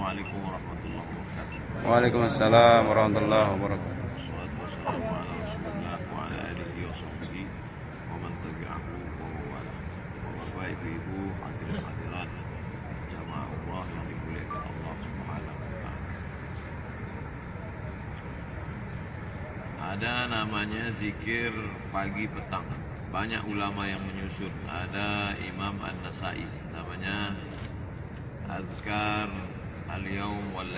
Assalamualaikum warahmatullahi wabarakatuh. Waalaikumsalam warahmatullahi wabarakatuh. Wassalatu wassalamu ala Rasulillah wa ala alihi wa sahbihi wa man tabi'ahu wa mawala. Bapak Ibu, hadirin hadirat, jamaah Allah yang dimuliakan Allah Subhanahu wa taala. Ada namanya zikir pagi petang. Banyak ulama yang menyusun. Ada Imam An-Nasai namanya Azkar Al-Yaum wal.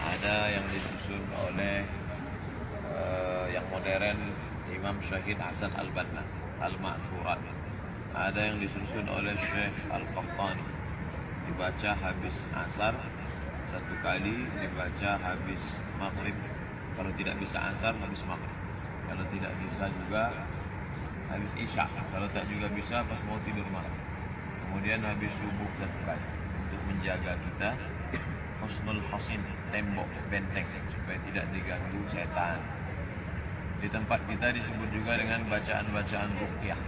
Ada yang disusun oleh eh, yang modern Imam Syahid Hasan Al-Banna Al-Ma'surat. Ada yang disusun oleh Syekh Al-Qahtani. Dibaca habis asar satu kali, dibaca habis maghrib. Kalau tidak bisa asar, habis maghrib. Kalau tidak bisa juga habis isya. Kalau tak juga bisa pas mau tidur malam. Kemudian habis subuh satu kali untuk menjaga kita husnul hasin tembok benteng supaya tidak diganggu setan. Di tempat kita disebut juga dengan bacaan-bacaan ruqyah.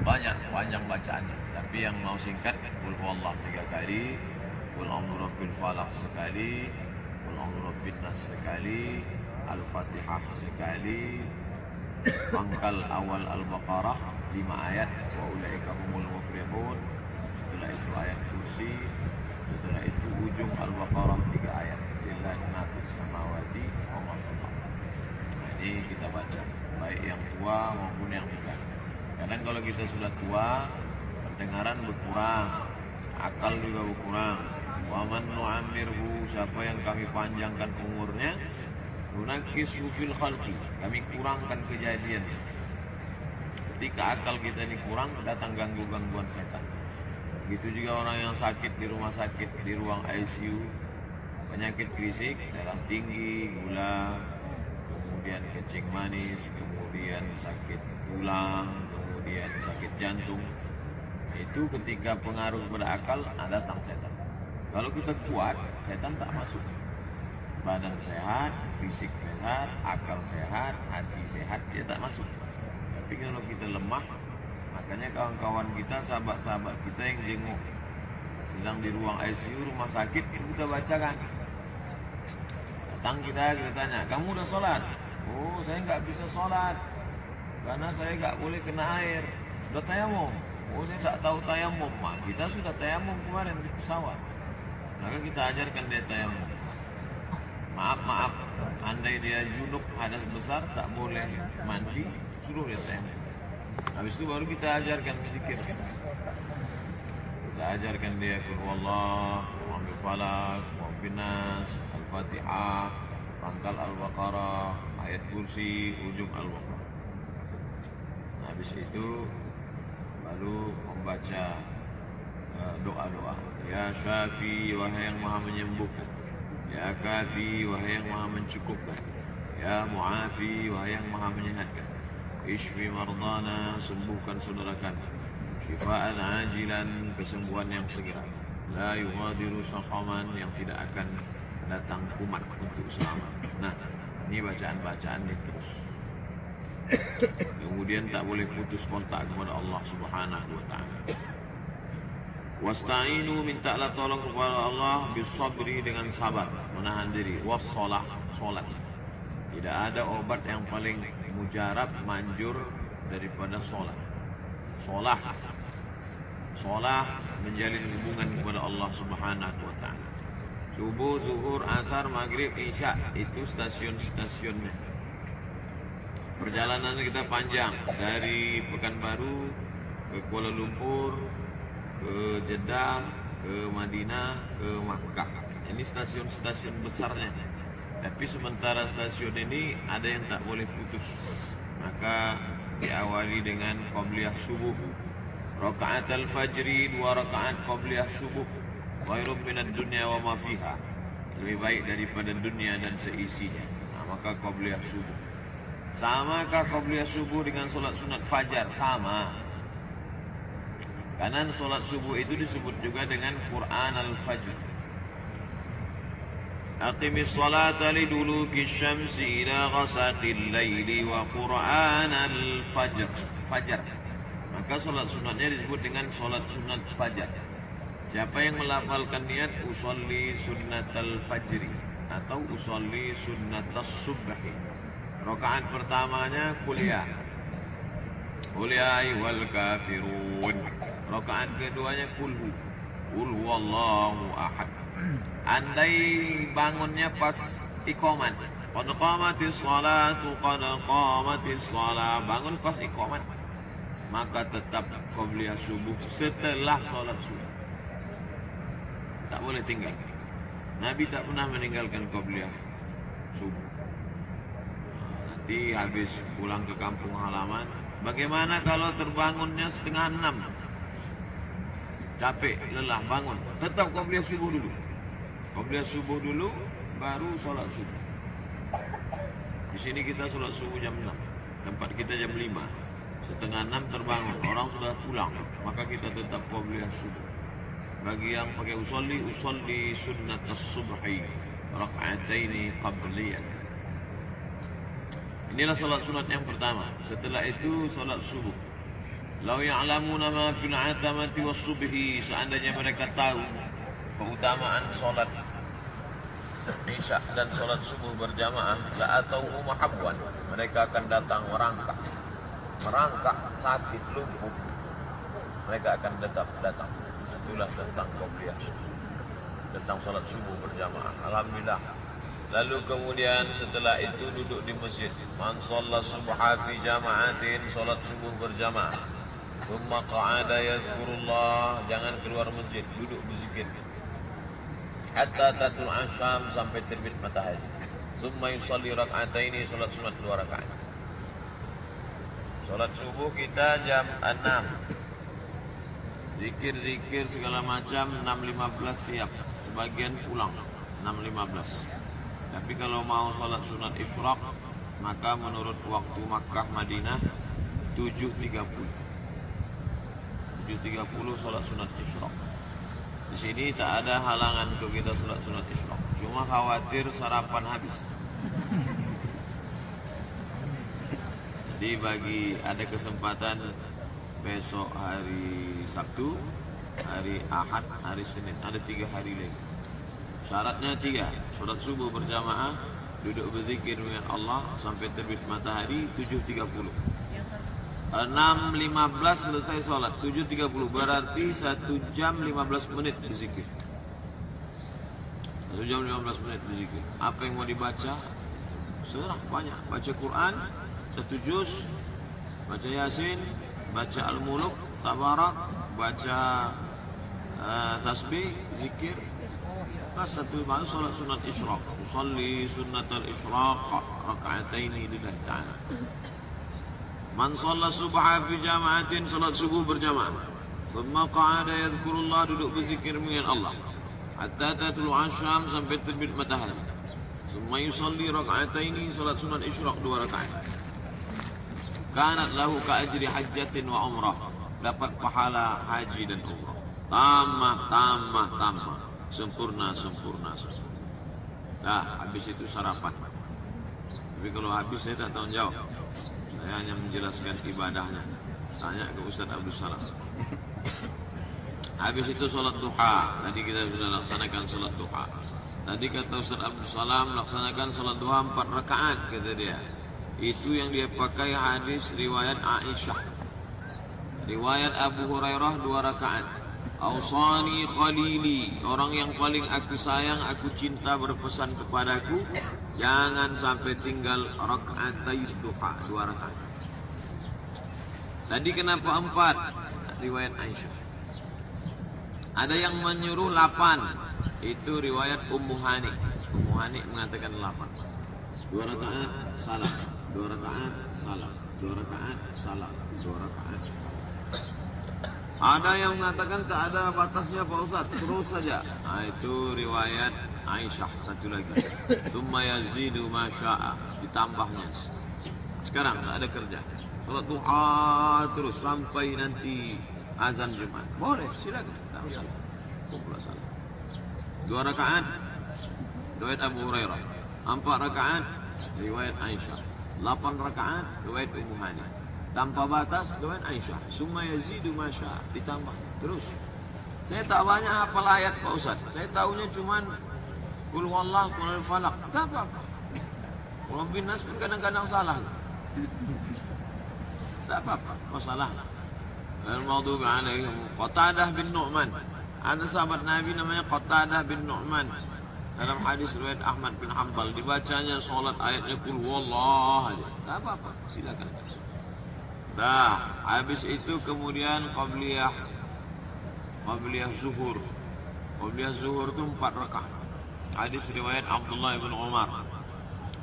Banyak panjang bacaannya, tapi yang mau singkat Qul huwallah tiga kali, Qul a'udzu birabbil sekali, Qul a'udzu nas sekali, Al-Fatihah sekali, pangkal awal Al-Baqarah lima ayat wa ulaika humul setelah itu ayat kursi setelah itu ujung Al-Baqarah tiga ayat. Lillahi ma fis samawati wa ma fil ini kita baca baik yang tua maupun yang muda kadang kalau kita sudah tua pendengaran berkurang akal juga berkurang. Wa man nu'ammirhu siapa yang kami panjangkan umurnya Nunakisu fil khalqi. Kami kurangkan kejadian Ketika akal kita ini kurang Datang ganggu-gangguan setan Begitu juga orang yang sakit di rumah sakit Di ruang ICU Penyakit fisik Darah tinggi, gula Kemudian kecing manis Kemudian sakit tulang Kemudian sakit jantung. Itu ketika pengaruh pada akal nah, Datang setan. Kalau kita kuat Setan tak masuk. Badan sehat, fisik sehat, akal sehat, hati sehat, dia tak masuk. Tapi kalau kita lemah, makanya kawan-kawan kita, sahabat-sahabat kita yang jenguk sedang di ruang ICU rumah sakit, kita bacakan. Datang kita, kita tanya, kamu udah sholat? Oh, saya nggak bisa sholat karena saya nggak boleh kena air. Udah tayamum? Oh, saya tak tahu tayamum. Mak, kita sudah tayamum kemarin di pesawat. Maka kita ajarkan dia tayamum. Maaf, maaf. Andai dia junub hadas besar tak boleh mandi, suruh dia tayamum. Habis itu baru kita ajarkan zikir. Kita ajarkan dia qul Allah, Muhammad Falak, Al-Fatihah, pangkal Al-Baqarah, ayat kursi, ujung Al-Baqarah. Nah, habis itu baru membaca uh, doa-doa. Ya Syafi, wahai yang maha menyembuhkan. Ya Kafi, wahai yang maha mencukupkan. Ya Mu'afi, wahai yang maha menyehatkan. Ishfi mardana, sembuhkan saudara kami. Syifaan ajilan, kesembuhan yang segera. La yughadiru saqaman, yang tidak akan datang kumat untuk selama. Nah, ini bacaan-bacaan ini terus. Kemudian tak boleh putus kontak kepada Allah Subhanahu wa taala. Wasta'inu mintalah tolong kepada Allah bisabri dengan sabar, menahan diri. Wassalah, solat. Tidak ada obat yang paling mujarab, manjur daripada solat. Solah. Solah menjalin hubungan kepada Allah Subhanahu wa taala. Subuh, zuhur, asar, maghrib, isya itu stasiun-stasiunnya. Perjalanan kita panjang dari Pekanbaru ke Kuala Lumpur, ke Jeddah, ke Madinah, ke Makkah. Ini stasiun-stasiun besarnya. Tapi sementara stasiun ini ada yang tak boleh putus. Maka diawali dengan qabliyah subuh. Rakaat al-fajri dua rakaat qabliyah subuh. Khairum minad dunya wa ma fiha. Lebih baik daripada dunia dan seisinya. Nah, maka qabliyah subuh. Samakah qabliyah subuh dengan solat sunat fajar? Sama. Karena solat subuh itu disebut juga dengan Quran al-Fajr. Salata liduluki syamsi ila ghasaqil laili wa Quran al-Fajr. Fajar. Maka solat sunatnya disebut dengan solat sunat fajar. Siapa yang melafalkan niat usolli sunnatal fajri atau usolli sunnatas subhi. Rakaat pertamanya kuliah. Kuliah wal kafirun. Rakaat keduanya kulhu. Kul wallahu ahad. Andai bangunnya pas ikoman. Qad qamatis salatu qad qamatis salat. Bangun pas ikoman. Maka tetap qabliyah subuh setelah salat subuh. Tak boleh tinggal. Nabi tak pernah meninggalkan qabliyah subuh. Nanti habis pulang ke kampung halaman, bagaimana kalau terbangunnya setengah enam? Capek, lelah, bangun. Tetap qabliyah subuh dulu. Qabliyah subuh dulu, baru sholat subuh. Di sini kita sholat subuh jam 6. Tempat kita jam 5. Setengah 6 terbangun. Orang sudah pulang. Maka kita tetap qabliyah subuh. Bagi yang pakai usolli, usolli sunnat as-subhi. Raka'ataini qabliyah. Inilah solat sunat yang pertama. Setelah itu solat subuh. Lau ya'lamuna ma fil atamati was subhi seandainya mereka tahu keutamaan solat Isya dan solat subuh berjamaah la atau mahabwan mereka akan datang merangkak. Merangkak sakit lumpuh. Mereka akan tetap datang. Itulah tentang qobliyah tentang solat subuh berjamaah. Alhamdulillah. Lalu kemudian setelah itu duduk di masjid. Man shalla subha fi jama'atin solat subuh berjamaah. Thumma qa'ada yadhkurullah Jangan keluar masjid Duduk berzikir Hatta tatul asyam Sampai terbit matahari. Thumma yusalli rak'ataini Salat sunat dua rakaat. Salat subuh kita jam 6 Zikir-zikir segala macam 6.15 siap. Sebagian pulang 6.15 Tapi kalau mau salat sunat isyraq Maka menurut waktu Makkah Madinah 7.30 7.30 solat sunat isyraq. Di sini tak ada halangan untuk kita solat sunat isyraq. Cuma khawatir sarapan habis. Jadi bagi ada kesempatan besok hari Sabtu, hari Ahad, hari Senin. Ada tiga hari lagi. Syaratnya tiga. Solat subuh berjamaah, duduk berzikir dengan Allah sampai terbit matahari 7.30. 6.15 selesai sholat. 7.30 berarti 1 jam 15 menit berzikir. 1 jam 15 menit berzikir. Apa yang mau dibaca? Surah banyak. Baca Quran Satu juz Baca Yasin Baca Al-Muluk Tabarak Baca uh, Tasbih Zikir. Pas satu malam solat sunat isyraq. Usalli sunat al-isyraq Raka'ataini lillahi ta'ala Man shalla subha fi jama'atin salat subuh berjamaah. Thumma qa'ada yadhkurullah duduk berzikir dengan Allah. Hatta tatlu asyam sampai terbit matahari. Thumma yusalli raka'ataini salat sunat isyraq dua rakaat. Kanat lahu ka ajri hajjatin wa umrah. Dapat pahala haji dan umrah. Tamah, tamah, tamah. Sempurna, sempurna, sempurna. Dah, habis itu sarapan. Tapi kalau habis saya tak tahu jawab. Saya hanya menjelaskan ibadahnya. Tanya ke Ustaz Abdul Salam. Habis itu solat duha. Tadi kita sudah laksanakan solat duha. Tadi kata Ustaz Abdul Salam laksanakan solat duha empat rakaat kata dia. Itu yang dia pakai hadis riwayat Aisyah. Riwayat Abu Hurairah dua rakaat. Ausani khalili Orang yang paling aku sayang Aku cinta berpesan kepadaku Jangan sampai tinggal Rakaatai duha Dua rakaat. Tadi kenapa empat Riwayat Aisyah. Ada yang menyuruh lapan. Itu riwayat Ummu Hani. Ummu Hani mengatakan lapan. Dua rakaat salam. Dua rakaat salam. Dua rakaat salam. Dua rakaat salam. Ada yang mengatakan tak ada batasnya Pak Ustaz, terus saja. Nah, itu riwayat Aisyah satu lagi. Summa yazidu masya'a, ditambahnya. Sekarang tak ada kerja. Salat duha terus sampai nanti azan Jumat. Boleh, silakan. Tak masalah. Kumpul salat. Dua rakaat riwayat Abu Hurairah. Empat rakaat riwayat Aisyah. Lapan rakaat riwayat Ummu Hani. Tanpa batas dengan Aisyah. Summa yazidu masya. Ditambah. Terus. Saya tak banyak hafal ayat Pak Ustaz. Saya tahunya cuman Kul wallah, kul falak. Tak apa-apa. Kalau binas pun kadang-kadang salah. Tak apa-apa. Masalah. Al-Maghdubi alaihim Qatadah bin Nu'man. Ada sahabat Nabi namanya Qatadah bin Nu'man. Dalam hadis riwayat Ahmad bin Hanbal dibacanya solat ayatnya kul wallah aja. Tak apa-apa. Silakan. Dah, habis itu kemudian qabliyah qabliyah zuhur. Qabliyah zuhur itu empat rakaat. Hadis riwayat Abdullah bin Umar.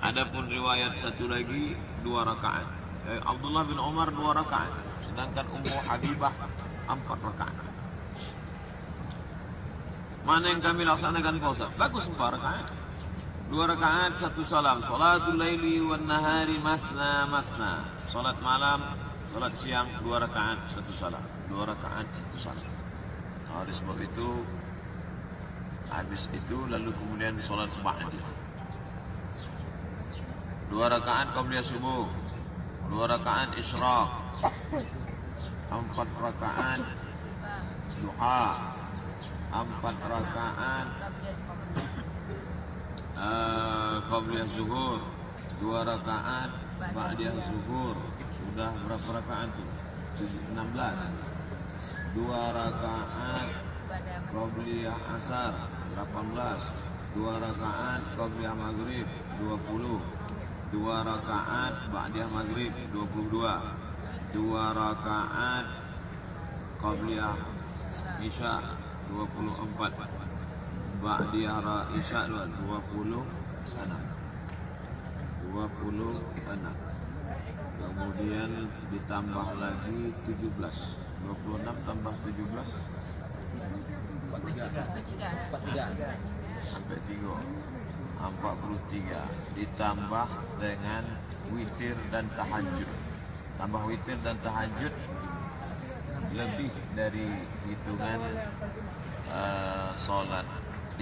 Adapun riwayat satu lagi dua rakaat. Eh, Abdullah bin Umar dua rakaat, sedangkan Ummu Habibah empat rakaat. Mana yang kami laksanakan puasa? Bagus empat rakaat. Dua rakaat satu salam. Salatul laili wan nahari masna masna. Salat malam, salat siang dua rakaat satu salam. Dua rakaat satu salam. Oleh sebab itu Habis itu lalu kemudian solat ba'di. Dua rakaat qabliyah subuh. Dua rakaat isyraq. Empat rakaat duha. Empat rakaat uh, qabliyah zuhur. Dua rakaat ba'diyah zuhur. Sudah berapa rakaat tu? 16. Dua rakaat qabliyah asar. 18 dua rakaat qabliyah maghrib 20 dua rakaat ba'diyah maghrib 22 dua. Rakaat qabliyah isya 24 ba'diyah isya 26 26 kemudian ditambah lagi 17 26 tambah 17 Sampai tiga. Empat puluh tiga. Ditambah dengan witir dan tahajud. Tambah witir dan tahajud lebih dari hitungan uh, solat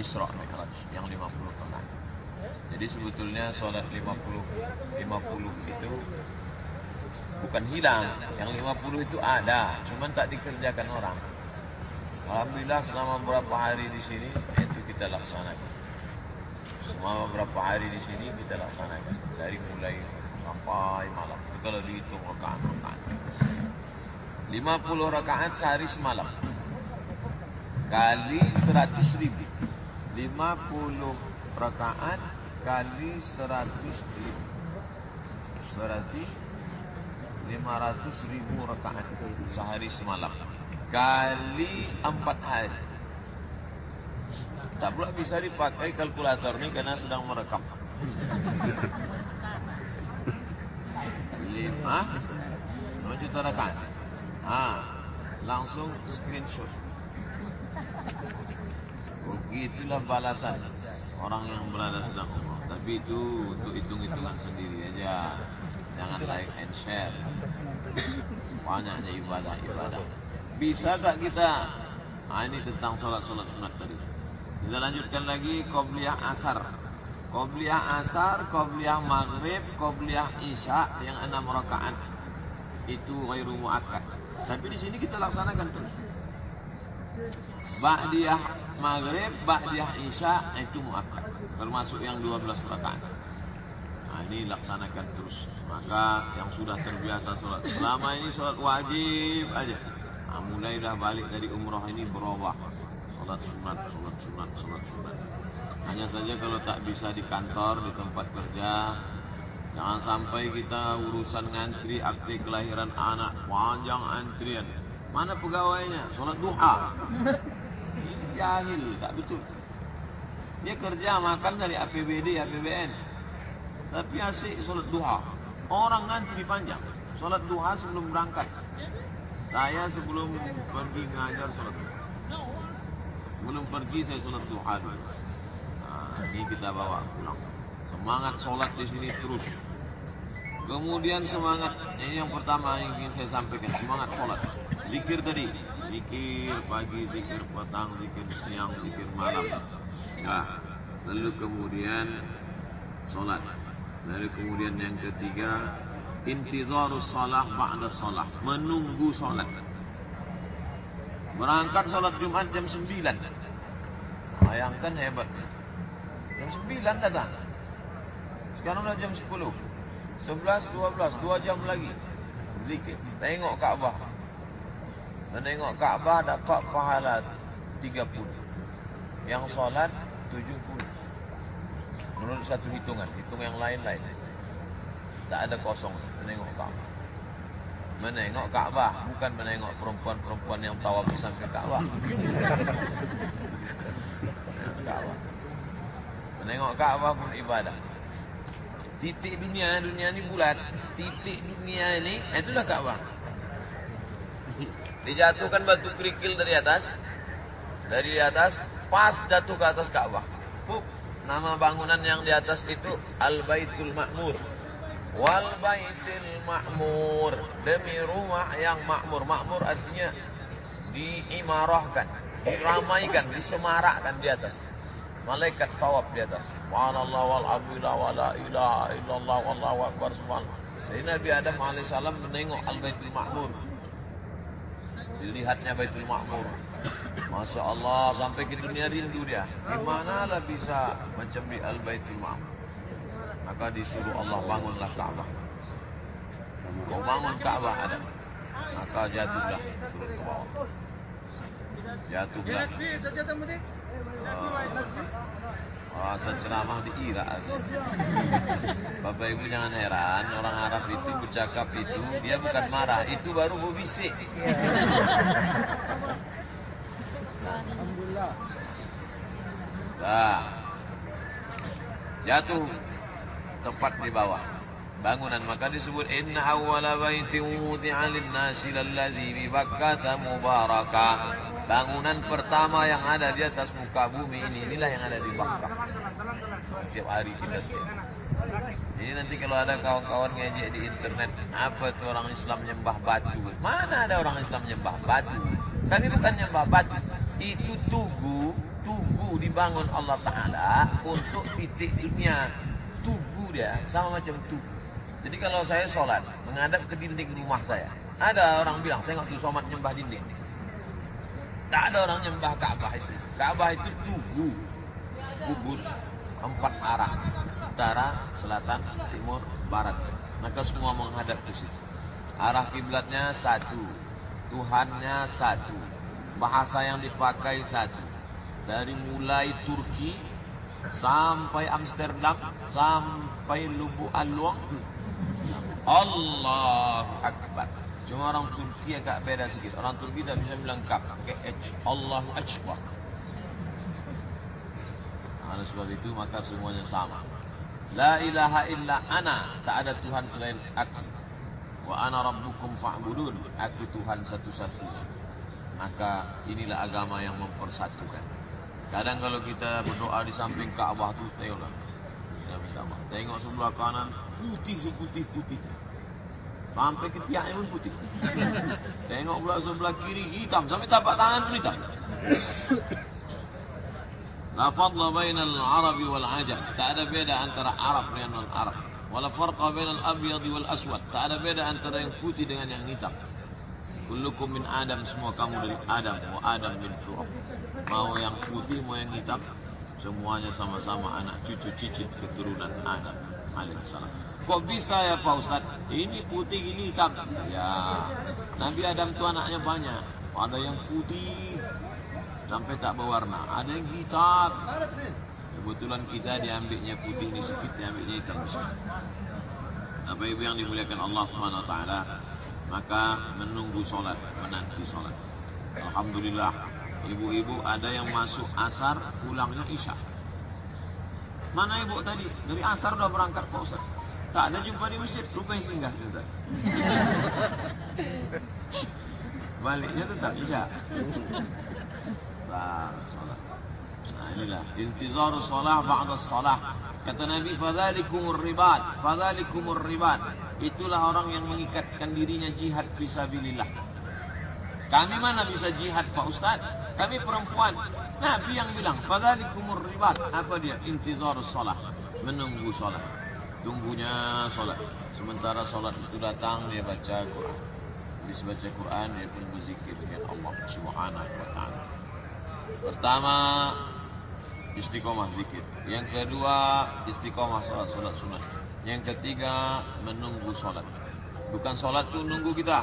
Isra Mi'raj yang 50 rakaat. Jadi sebetulnya solat 50 50 itu bukan hilang, yang 50 itu ada, cuman tak dikerjakan orang. Alhamdulillah selama beberapa hari di sini itu kita laksanakan. Selama beberapa hari di sini kita laksanakan dari mulai sampai malam. Itu kalau dihitung rakaat-rakaat. 50 rakaat sehari semalam. Kali 100 ribu. 50 rakaat kali 100 ribu. Berarti 500 ribu rakaat sehari semalam kali empat hari. Tak pula bisa dipakai kalkulator ni kerana sedang merekam. Lima, lima juta rekan. Ha, langsung screenshot. Begitulah balasan orang yang berada sedang umrah. Tapi itu untuk hitung-hitungan sendiri aja. Jangan like and share. Banyaknya ibadah-ibadah. Bisa tak kita? Ha, ini tentang solat-solat sunat tadi. Kita lanjutkan lagi Qobliyah Asar. Qobliyah Asar, Qobliyah Maghrib, Qobliyah Isya yang enam rakaat. Itu ghairu mu'akkad. Tapi di sini kita laksanakan terus. Ba'diyah Maghrib, Ba'diyah Isya itu mu'akkad. Termasuk yang 12 rakaat. Nah, ini laksanakan terus. Maka yang sudah terbiasa solat selama ini solat wajib aja. Nah, mulailah balik dari umrah ini berubah. Salat sunat, salat sunat, salat sunat. Hanya saja kalau tak bisa di kantor, di tempat kerja, jangan sampai kita urusan ngantri akte kelahiran anak, panjang antrian. Mana pegawainya? Salat duha. Jahil, tak betul. Dia kerja makan dari APBD, APBN. Tapi asyik salat duha. Orang ngantri panjang. Salat duha sebelum berangkat. Saya sebelum pergi ngajar sholat duha. Sebelum pergi saya sholat duha dulu. Nah, ini kita bawa pulang. Semangat sholat di sini terus. Kemudian semangat ini yang pertama yang ingin saya sampaikan semangat sholat. Zikir tadi, zikir pagi, zikir petang, zikir siang, zikir malam. Nah, lalu kemudian sholat. Lalu kemudian yang ketiga intizarus salah ba'da salah menunggu salat Berangkat sholat Jumat jam 9. Bayangkan hebatnya. Jam 9 datang. Sekarang udah jam 10. 11, 12, 2 jam lagi. Zikir. Tengok Ka'bah. Menengok Ka'bah dapat pahala 30. Yang sholat 70. Menurut satu hitungan. Hitung yang lain-lain. Tak ada kosong menengok Ka'bah. Menengok Ka'bah. Bukan menengok perempuan-perempuan yang tawaf di samping Ka'bah. Ka'bah. Menengok Ka'bah pun ibadah. Titik dunia, dunia ni bulat. Titik dunia ini, itulah Ka'bah. Dijatuhkan batu kerikil dari atas. Dari atas, pas jatuh ke atas Ka'bah. Nama bangunan yang di atas itu Al-Baitul Ma'mur. Wal Baitul Ma'mur. Demi rumah yang makmur. Makmur artinya diimarahkan, diramaikan, disemarakkan di atas. Malaikat tawaf di atas. Subhanallah walhamdulillah wa la ilaha illallah wallahu akbar subhanallah. Nabi Adam alaihissalam menengok Al-Baitul Ma'mur. Dilihatnya Baitul Ma'mur. Masya Allah sampai ke dunia rindu dia. Gimana lah bisa macam di Al-Baitul Ma'mur. Maka disuruh Allah bangunlah Ka'bah. Kau bangun Ka'bah Adam. Maka jatuhlah turun ke bawah. Jatuhlah. Oh, oh ceramah di Irak. Bapak Ibu jangan heran, orang Arab itu bercakap itu dia bukan marah, itu baru berbisik. Alhamdulillah. Nah, jatuh tepat di bawah. Bangunan maka disebut inna awwala baitin wudi'a lin-nasi lalladzi bi mubaraka. Bangunan pertama yang ada di atas muka bumi ini inilah yang ada di Bakkah. Setiap hari kita setiap ini nanti kalau ada kawan-kawan ngejek di internet apa itu orang Islam nyembah batu? Mana ada orang Islam nyembah batu? Kami bukan nyembah batu. Itu tugu tugu dibangun Allah Ta'ala untuk titik dunia tugu dia sama macam tugu. Jadi kalau saya sholat menghadap ke dinding rumah saya ada orang bilang tengok tuh somat nyembah dinding. Tak ada orang nyembah Ka'bah itu. Ka'bah itu tugu. Kubus empat arah utara selatan timur barat. Maka semua menghadap ke situ. Arah kiblatnya satu Tuhannya satu bahasa yang dipakai satu. Dari mulai Turki sampai Amsterdam sampai Lubuk Alwang Allah Akbar. Cuma orang Turki agak beda sedikit orang Turki tak bisa bilang kap H. Allah Akbar. Oleh sebab itu maka semuanya sama. La ilaha illa ana. Tak ada Tuhan selain aku. Wa ana rabbukum fa'budun. Aku Tuhan satu-satunya. Maka inilah agama yang mempersatukan Kadang kalau kita berdoa di samping Ka'bah tu tengoklah. Tengok sebelah kanan putih seputih putih. Sampai ketiaknya pun putih. Tengok pula sebelah kiri hitam sampai tapak tangan pun hitam. La fadla bainal Arabi wal Ajam. Tak ada beda antara Arab dengan non-Arab. Wala farqa bainal abyad wal aswad. Tak ada beda antara yang putih dengan yang hitam. Kullukum min Adam semua kamu dari Adam wa Adam bin Turab. Mau yang putih mau yang hitam semuanya sama-sama anak cucu cicit keturunan Adam alaihissalam. Kok bisa ya Pak Ustaz? Ini putih ini hitam. Ya, Nabi Adam tu anaknya banyak. Ada yang putih sampai tak berwarna, ada yang hitam. Kebetulan kita diambilnya putih ni sikit, diambilnya hitam. Apa ibu yang dimuliakan Allah Subhanahu Wa Taala, maka menunggu solat, menanti solat. Alhamdulillah, ibu-ibu ada yang masuk asar, pulangnya isya. Mana ibu tadi? Dari asar dah berangkat Pak Ustaz. Tak ada jumpa di masjid, rupanya singgah sebentar. Baliknya tetap isya. Bang, solat. Nah, inilah intizar solah ba'da solah. Kata Nabi, fadzalikumur ribat, fadzalikumur ribat. Itulah orang yang mengikatkan dirinya jihad fisabilillah. Kami mana bisa jihad Pak Ustaz? Kami perempuan. Nabi yang bilang, fadzalikumur ribat. Apa dia? Intizar solah. Menunggu solat. Tunggunya solat. Sementara solat itu datang, dia baca Quran. habis baca Quran dia pun berzikir dengan Allah Subhanahu wa taala. Pertama istiqomah zikir. Yang kedua istiqomah salat salat sunat. Yang ketiga menunggu salat. Bukan salat tu nunggu kita.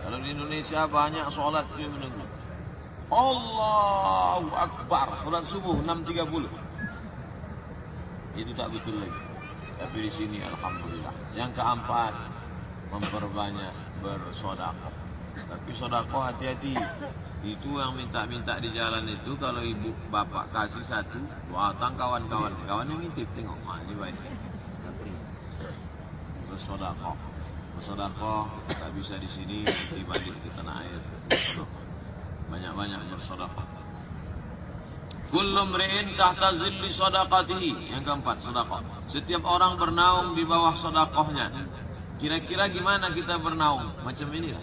Kalau di Indonesia banyak salat tu menunggu. Allahu Akbar salat subuh 6.30. Itu tak betul lagi. Tapi di sini alhamdulillah. Yang keempat memperbanyak bersodakoh. Tapi sodakoh hati-hati. Itu yang minta-minta di jalan itu kalau ibu bapak kasih satu, datang kawan-kawan. Kawan yang ngintip tengok. Ah, ini baik. Bersodakoh. Bersodakoh tak bisa di sini dibalik ke tanah air. Banyak-banyak bersodakoh. Kullu mri'in tahta zilli. Yang keempat, sedekah. Setiap orang bernaung di bawah sedekahnya. Kira-kira gimana kita bernaung? Macam ini.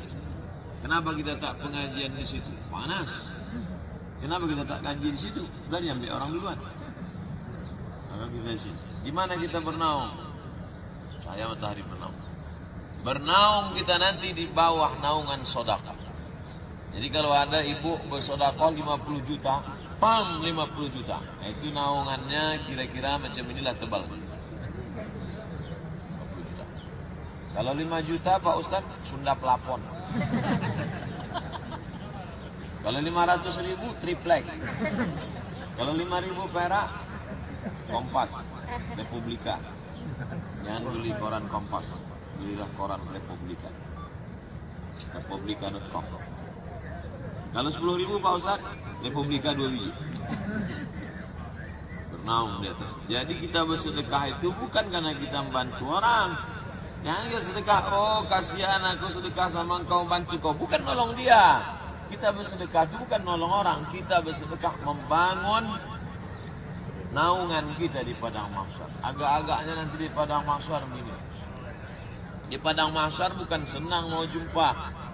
Kenapa kita tak pengajian di situ? Panas. Kenapa kita tak kaji di situ? Sudah diambil orang duluan. Maka kita di. Gimana kita bernaung? Saya matahari bernaung. Bernaung kita nanti di bawah naungan sodakah. Jadi kalau ada ibu bersodakoh 50 juta, pam 50 juta. Nah, itu naungannya kira-kira macam inilah tebal. Kalau 5 juta Pak Ustaz, Sunda pelapon. Kalau 500 ribu, triplek. Kalau 5 ribu perak, Kompas, Republika. Jangan beli koran Kompas, belilah koran Republika. Republika.com. Kalau 10 ribu Pak Ustaz, Republika 2 biji. Bernaung di atas. Jadi kita bersedekah itu bukan karena kita membantu orang, Jangan dia sedekah, oh kasihan aku sedekah sama engkau bantu kau. Bukan nolong dia. Kita bersedekah itu bukan nolong orang. Kita bersedekah membangun naungan kita di padang mahsyar. Agak-agaknya nanti di padang mahsyar begini. Di padang mahsyar bukan senang mau jumpa.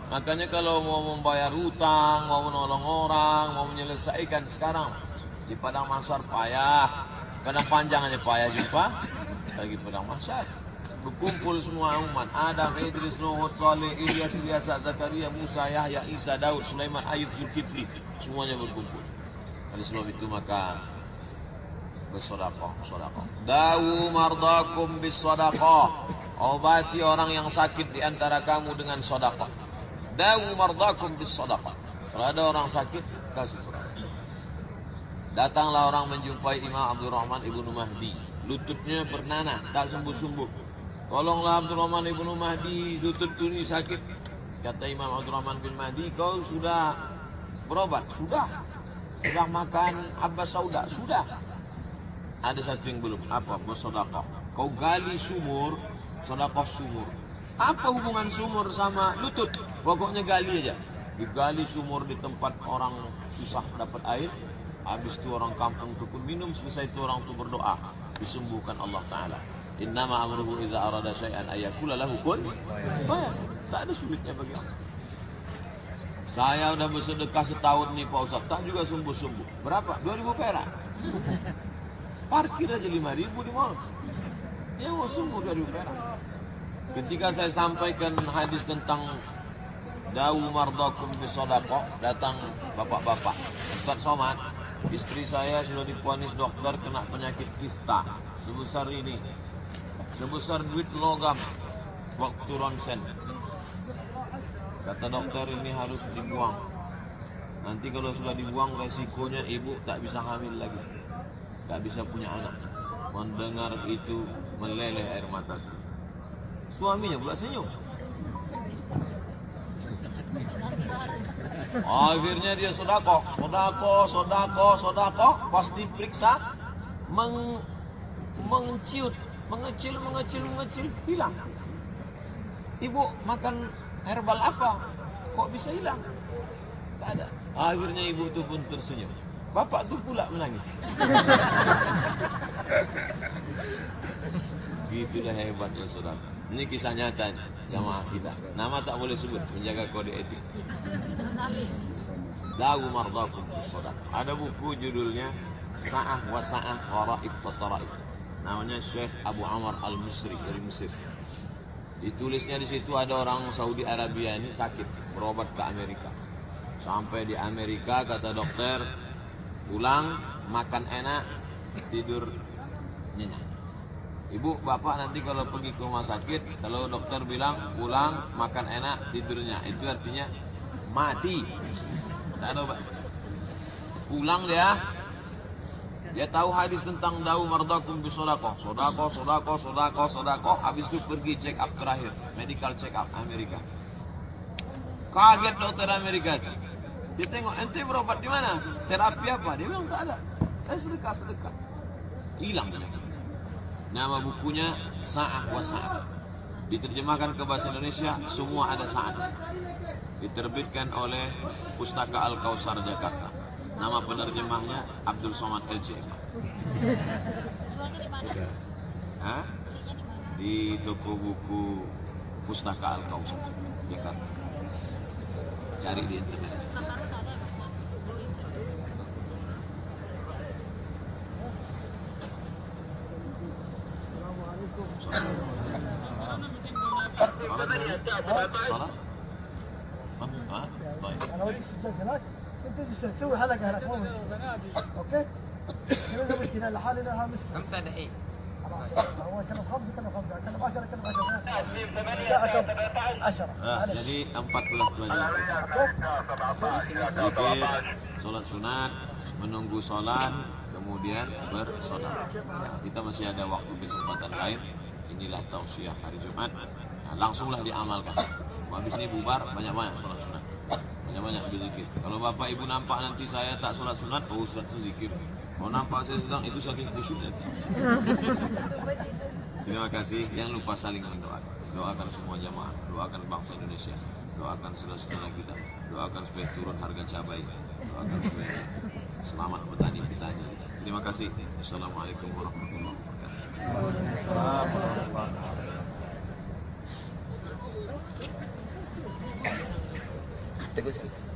Makanya kalau mau membayar hutang, mau menolong orang, mau menyelesaikan sekarang di padang mahsyar payah. Kadang panjang aja payah jumpa. Lagi padang mahsyar berkumpul semua umat Adam, Idris, Nuh, Saleh, Ilyas, Ilyasa, Zakaria, Musa, Yahya, Isa, Daud, Sulaiman, Ayub, Zulkifli semuanya berkumpul oleh sebab itu maka bersodakoh sodakoh dawu mardakum bisodakoh obati orang yang sakit di antara kamu dengan sodakoh dawu mardakum bisodakoh kalau ada orang sakit kasih sodakoh datanglah orang menjumpai Imam Abdul Rahman Ibnu Mahdi lututnya bernanah tak sembuh-sembuh Tolonglah Abdurrahman ibnu Mahdi, lutut ini sakit. Kata Imam Abdurrahman bin Mahdi, kau sudah berobat? Sudah. Sudah makan Abbas Sauda? Sudah. Ada satu yang belum. Apa? Bersodakoh. Kau gali sumur, sodakoh sumur. Apa hubungan sumur sama lutut? Pokoknya gali aja. Digali sumur di tempat orang susah dapat air. Habis itu orang kampung tukun minum. Selesai itu orang itu berdoa. Disembuhkan Allah Ta'ala. Innama amruhu idza arada syai'an ayakula lahu kun Tak ada sulitnya bagi Allah. Saya udah bersedekah setahun nih Pak Ustaz, tak juga sembuh-sembuh. Berapa? 2000 perak. Parkir aja 5000 di mall. Ya mau sembuh 2000 perak. Ketika saya sampaikan hadis tentang Dawu mardakum bisodako Datang bapak-bapak Ustaz Somad Istri saya sudah diponis dokter Kena penyakit kista Sebesar ini sebesar duit logam waktu ronsen. Kata dokter ini harus dibuang. Nanti kalau sudah dibuang resikonya ibu tak bisa hamil lagi. Tak bisa punya anak. Mendengar itu meleleh air mata. Suaminya pula senyum. Akhirnya dia sodako, sodako, sodako, sodako. Pas diperiksa, meng, menciut mengecil, mengecil, mengecil, hilang. Ibu makan herbal apa? Kok bisa hilang? Tak ada. Akhirnya ibu itu pun tersenyum. Bapak tu pula menangis. Gitulah hebatnya saudara. Ini kisah nyata jamaah kita. Nama tak boleh sebut, menjaga kode etik. Dawu mardakum saudara. Ada buku judulnya Sa'ah wa Sa'ah wa Ra'ib wa Tara'ib namanya Syekh Abu Amr Al-Misri dari Mesir. Ditulisnya di situ ada orang Saudi Arabia ini sakit, berobat ke Amerika. Sampai di Amerika kata dokter, pulang makan enak, tidur nyenyak. Ibu, bapak nanti kalau pergi ke rumah sakit, kalau dokter bilang pulang makan enak tidurnya, itu artinya mati. Tak ada obat. Pulang dia, dia tahu hadis tentang dawu mardakum bi sodakoh, sodakoh, sodakoh, sodakoh, sodakoh. Habis itu pergi check up terakhir, medical check up Amerika. Kaget dokter Amerika. Dia tengok, ente berobat di mana? Terapi apa? Dia bilang tak ada. Eh sedekah, sedekah. Hilang penyakit. Nama bukunya Sa'ah wa Sa'ah. Diterjemahkan ke bahasa Indonesia, semua ada saat. Diterbitkan oleh Pustaka Al-Kausar Jakarta. Nama penerjemahnya Abdul Somad LCM. Hah? Di toko buku Pustaka Al-Kausar Jakarta. Cari di internet. خلاص ها طيب انا ودي السجاد هناك انت تجي تسوي حلقه هناك مو مشكله اوكي؟ كلنا مشكله لحالي لها مشكله خمسة دقايق خلاص هو كلام خمسه كلام خمسه كلام 10 كلام 10 ساعه كم؟ 10 Ah, معلش jadi 14 pelajaran. اوكي؟ Zikir, sholat sunat, menunggu sholat, kemudian bersolat. Kita masih ada waktu kesempatan lain. Inilah tausiah hari Jumat. Nah, langsunglah diamalkan. Habis ini bubar, banyak-banyak sholat sunat. Banyak-banyak berzikir. Kalau bapak ibu nampak nanti saya tak sholat sunat, oh Ustaz itu zikir. Kalau nampak saya sedang, itu sakit khusyuk. Terima kasih. Jangan lupa saling mendoakan. Doakan semua jamaah. Doakan bangsa Indonesia. Doakan saudara-saudara kita. Doakan supaya turun harga cabai. Doakan supaya selamat petani-petani kita. Terima kasih. Assalamualaikum warahmatullahi wabarakatuh. تو کچھ